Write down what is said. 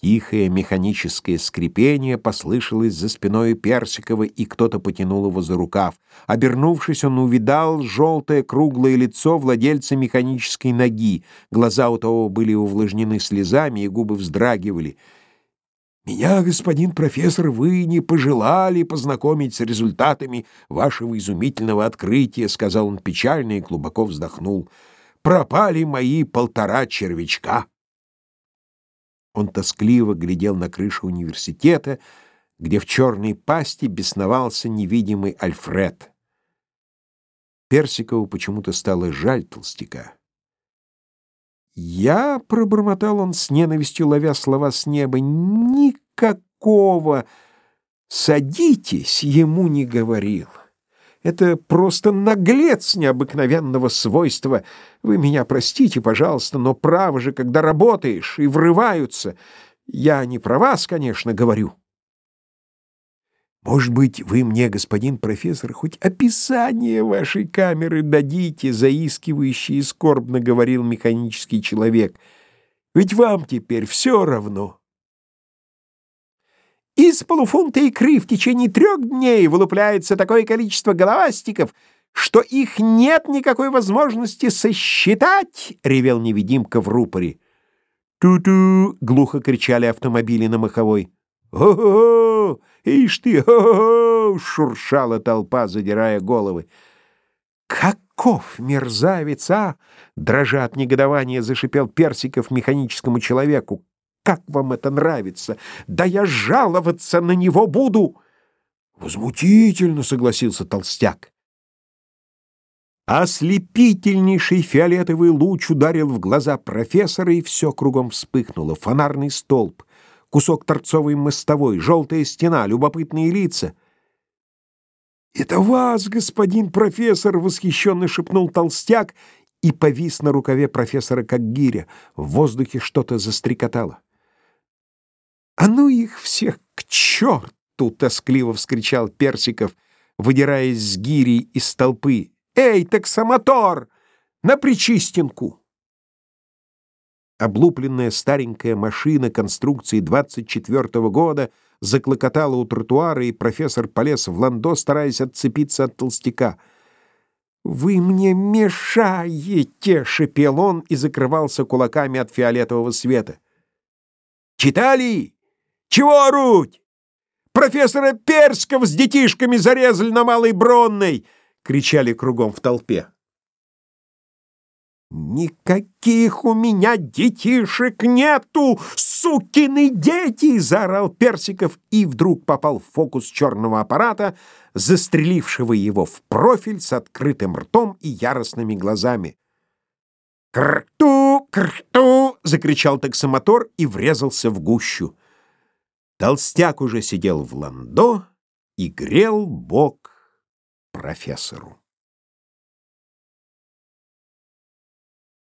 Тихое механическое скрипение послышалось за спиной Персикова, и кто-то потянул его за рукав. Обернувшись, он увидал желтое круглое лицо владельца механической ноги. Глаза у того были увлажнены слезами, и губы вздрагивали. «Меня, господин профессор, вы не пожелали познакомить с результатами вашего изумительного открытия», — сказал он печально и глубоко вздохнул. «Пропали мои полтора червячка». Он тоскливо глядел на крышу университета, где в черной пасти бесновался невидимый Альфред. Персикову почему-то стало жаль толстяка. «Я», — пробормотал он с ненавистью, ловя слова с неба, — «никакого садитесь» ему не говорил. Это просто наглец необыкновенного свойства. Вы меня простите, пожалуйста, но право же, когда работаешь и врываются. Я не про вас, конечно, говорю. Может быть, вы мне, господин профессор, хоть описание вашей камеры дадите, заискивающий и скорбно говорил механический человек. Ведь вам теперь все равно. Из полуфунта икры в течение трех дней вылупляется такое количество головастиков, что их нет никакой возможности сосчитать, — ревел невидимка в рупоре. «Ту-ту!» — глухо кричали автомобили на маховой. «О-о-о! Ишь ты! О-о-о!» — шуршала толпа, задирая головы. «Каков мерзавец, а!» — дрожа от негодования зашипел Персиков механическому человеку. Как вам это нравится? Да я жаловаться на него буду!» «Возмутительно!» — согласился толстяк. Ослепительнейший фиолетовый луч ударил в глаза профессора, и все кругом вспыхнуло. Фонарный столб, кусок торцовой мостовой, желтая стена, любопытные лица. «Это вас, господин профессор!» — восхищенно шепнул толстяк и повис на рукаве профессора, как гиря. В воздухе что-то застрекотало. «А ну их всех к черту!» — тоскливо вскричал Персиков, выдираясь с гири из толпы. «Эй, таксомотор! На причистинку!» Облупленная старенькая машина конструкции 24-го года заклокотала у тротуара, и профессор полез в ландо, стараясь отцепиться от толстяка. «Вы мне мешаете!» — шипел он и закрывался кулаками от фиолетового света. «Читали?» Чего оруть? Профессора Перского с детишками зарезали на Малой Бронной!» — кричали кругом в толпе. «Никаких у меня детишек нету, сукины дети!» — заорал Персиков и вдруг попал в фокус черного аппарата, застрелившего его в профиль с открытым ртом и яростными глазами. «Крту! Крту!» — закричал таксомотор и врезался в гущу. Толстяк уже сидел в ландо и грел бок профессору.